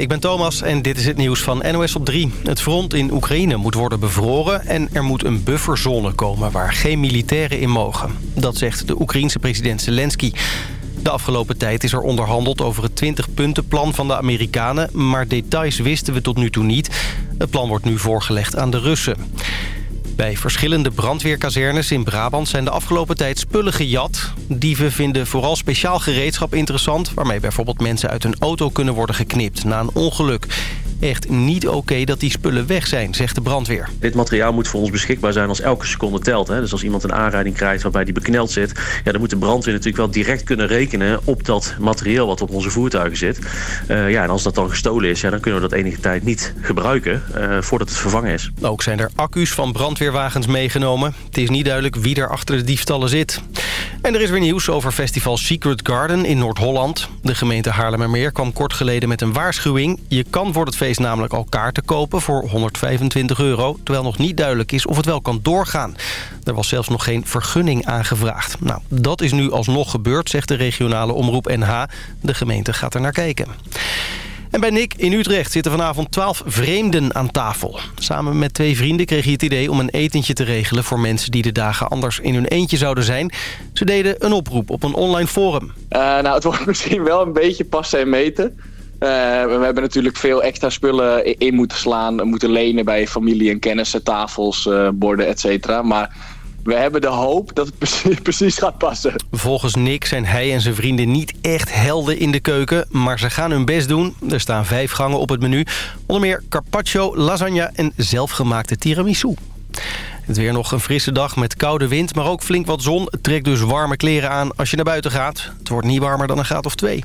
ik ben Thomas en dit is het nieuws van NOS op 3. Het front in Oekraïne moet worden bevroren en er moet een bufferzone komen waar geen militairen in mogen. Dat zegt de Oekraïense president Zelensky. De afgelopen tijd is er onderhandeld over het 20-puntenplan van de Amerikanen... maar details wisten we tot nu toe niet. Het plan wordt nu voorgelegd aan de Russen. Bij verschillende brandweerkazernes in Brabant zijn de afgelopen tijd spullen gejat. Dieven vinden vooral speciaal gereedschap interessant... waarmee bijvoorbeeld mensen uit een auto kunnen worden geknipt na een ongeluk echt niet oké dat die spullen weg zijn, zegt de brandweer. Dit materiaal moet voor ons beschikbaar zijn als elke seconde telt. Hè. Dus als iemand een aanrijding krijgt waarbij die bekneld zit... Ja, dan moet de brandweer natuurlijk wel direct kunnen rekenen op dat materiaal wat op onze voertuigen zit. Uh, ja, en als dat dan gestolen is, ja, dan kunnen we dat enige tijd niet gebruiken uh, voordat het vervangen is. Ook zijn er accu's van brandweerwagens meegenomen. Het is niet duidelijk wie er achter de diefstallen zit. En er is weer nieuws over festival Secret Garden in Noord-Holland. De gemeente Haarlemmermeer kwam kort geleden met een waarschuwing. Je kan voor het feest namelijk al kaarten kopen voor 125 euro... terwijl nog niet duidelijk is of het wel kan doorgaan. Er was zelfs nog geen vergunning aangevraagd. Nou, dat is nu alsnog gebeurd, zegt de regionale omroep NH. De gemeente gaat er naar kijken. En bij Nick in Utrecht zitten vanavond 12 vreemden aan tafel. Samen met twee vrienden kreeg hij het idee om een etentje te regelen... voor mensen die de dagen anders in hun eentje zouden zijn. Ze deden een oproep op een online forum. Uh, nou, het wordt misschien wel een beetje passen en meten. Uh, we hebben natuurlijk veel extra spullen in moeten slaan, moeten lenen bij familie en kennissen, tafels, uh, borden, et cetera. Maar we hebben de hoop dat het precies, precies gaat passen. Volgens Nick zijn hij en zijn vrienden niet echt helden in de keuken, maar ze gaan hun best doen. Er staan vijf gangen op het menu. Onder meer carpaccio, lasagne en zelfgemaakte tiramisu. Het weer nog een frisse dag met koude wind, maar ook flink wat zon. Trek dus warme kleren aan als je naar buiten gaat. Het wordt niet warmer dan een graad of twee.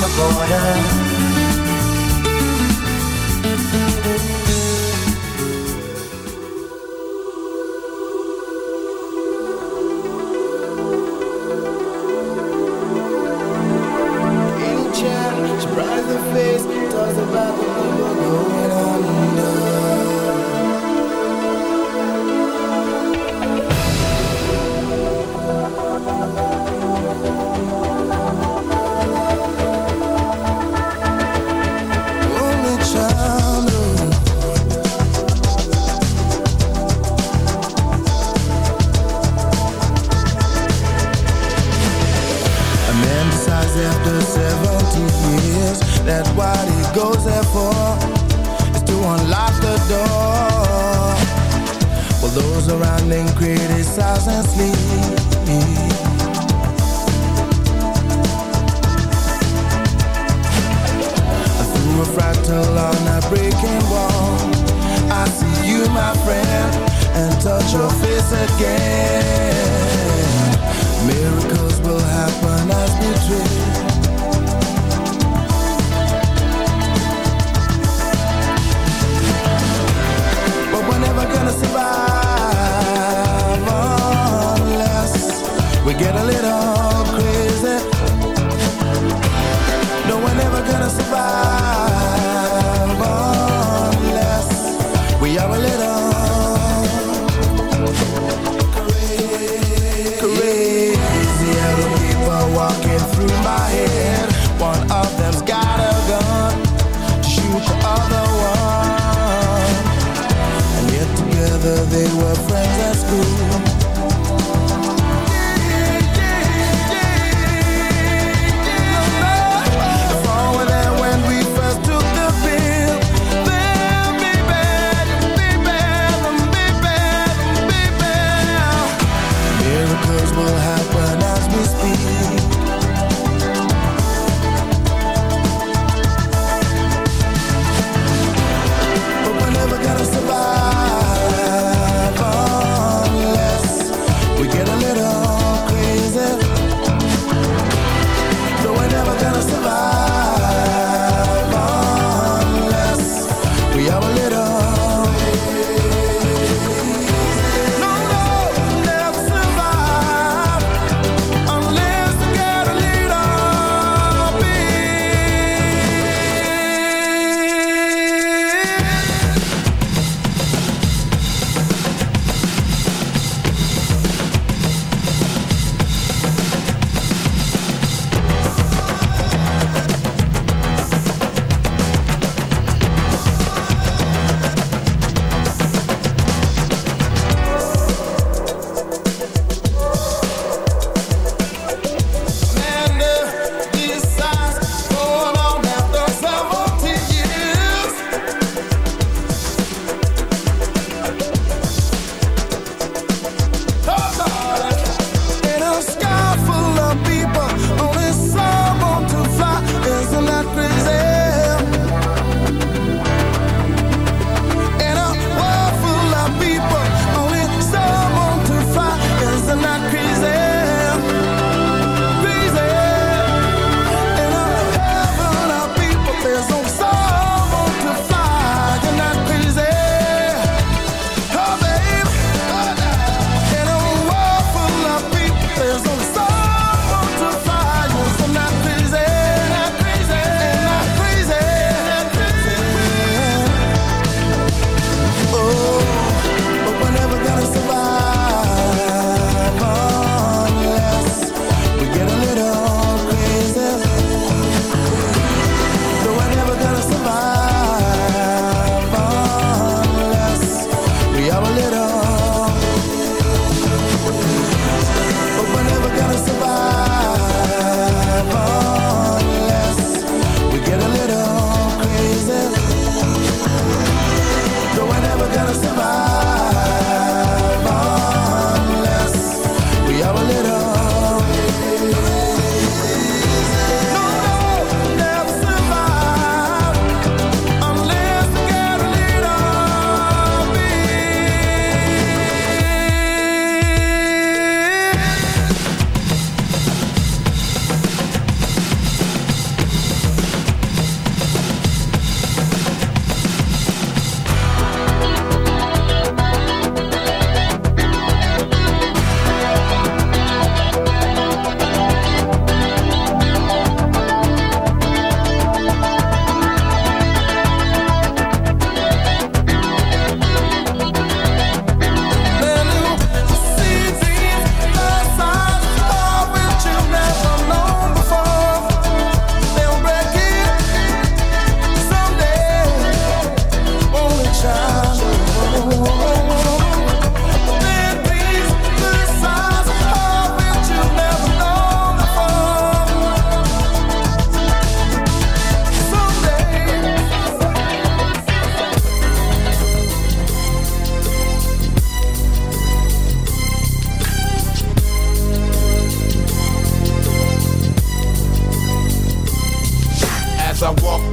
The border.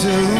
seraphim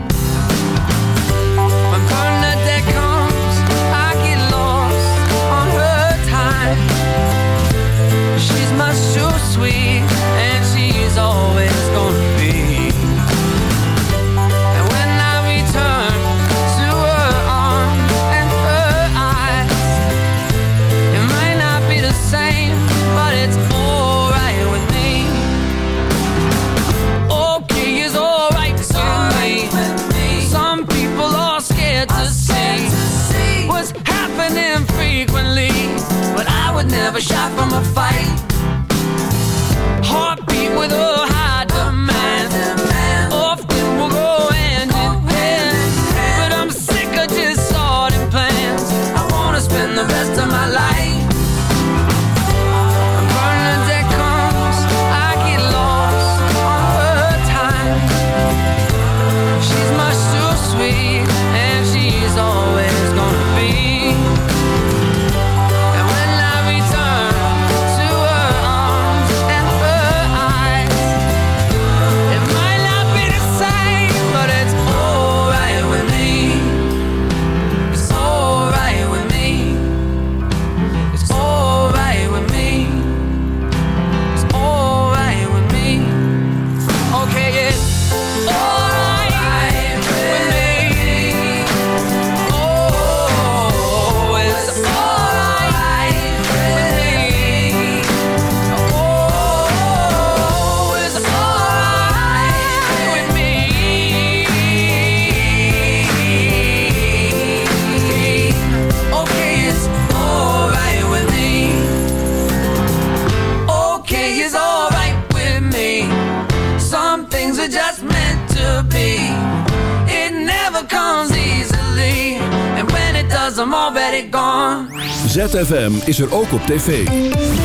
ZFM is er ook op tv.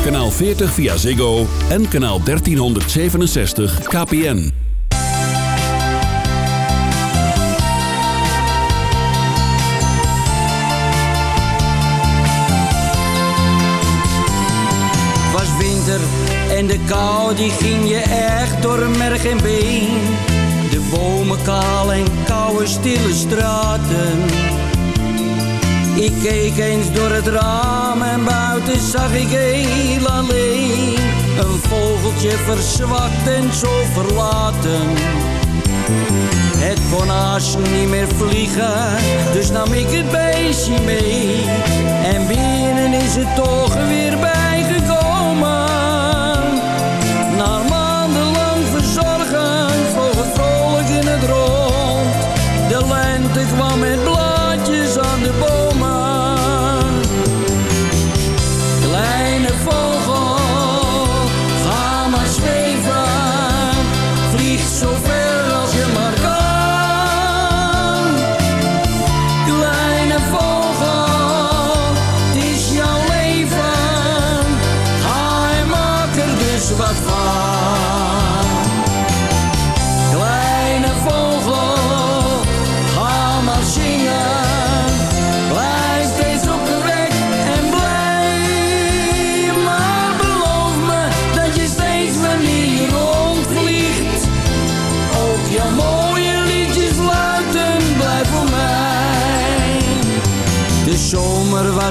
Kanaal 40 via Ziggo en kanaal 1367 KPN. Was winter en de kou die ging je echt door merg en been. De bomen kaal en koude stille straten. Ik keek eens door het raam en buiten zag ik heel alleen. Een vogeltje verzwakt en zo verlaten. Het kon haast niet meer vliegen, dus nam ik het beestje mee. En binnen is het toch weer bijgekomen. Na maandenlang verzorgen vloog het vrolijk in het rond. De lente kwam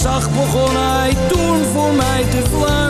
zacht begon hij toen voor mij te fluiten.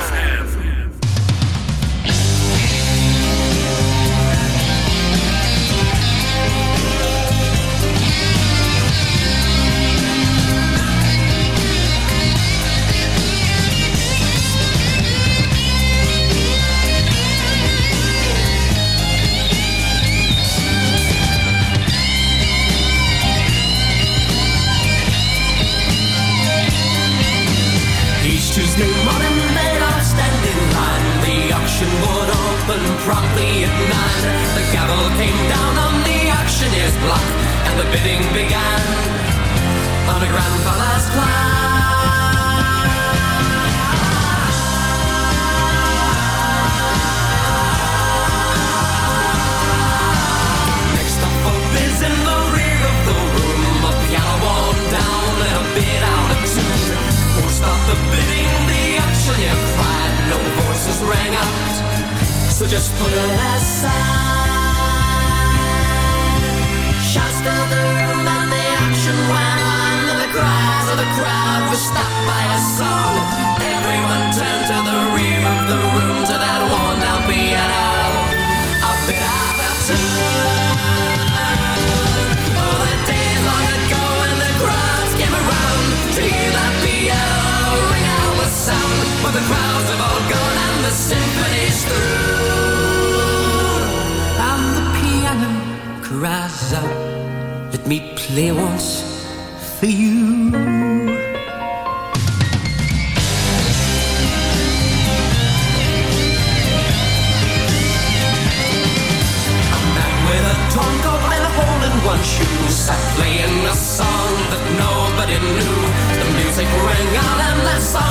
Nine. The gavel came down on the auctioneer's block, and the bidding began on a grandfather's Next up for in the rear of the room, a piano worn down and a bit out of tune. Won't stop the bidding, the auctioneer cried. No voices rang out, so just put it aside. Shouts filled the room play once for you. one shoe Sat playing a song that nobody knew The music rang out and that song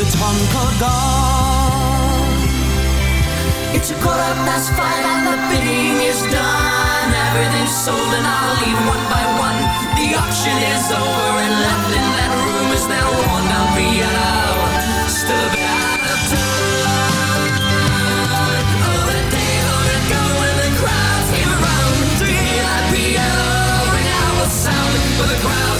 it's encore gone. It's a quarter past five and the bidding is done. Everything's sold and I'll leave one by one. The auction is over and left in that room is that worn down piano. Still a bit out of tune. Oh, the day, the the came around ring out sound. The crowds